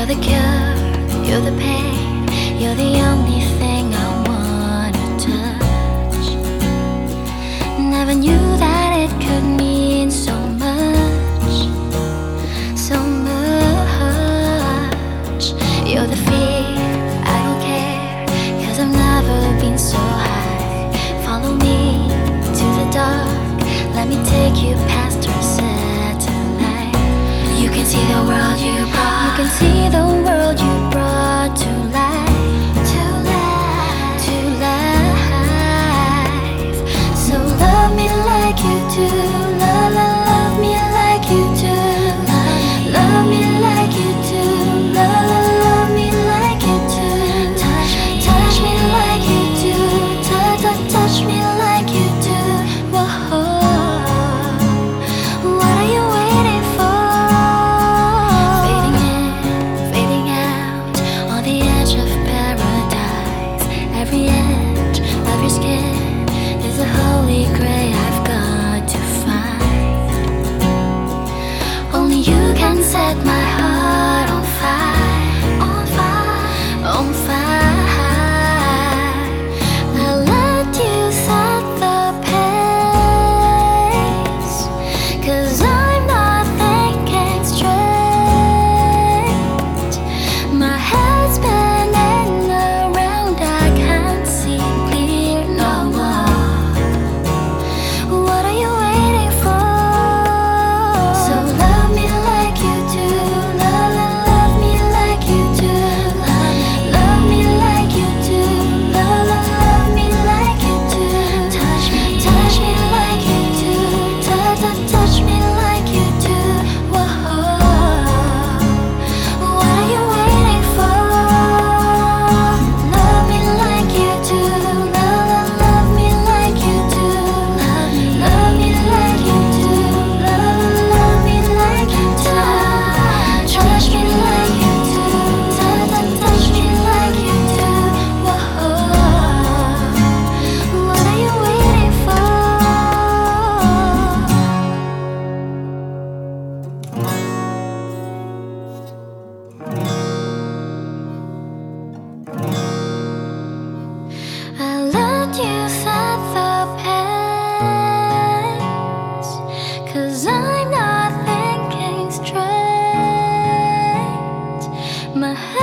You're the cure, you're the pain, you're the only every is a holy grail.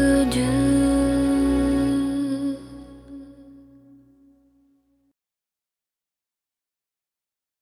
you do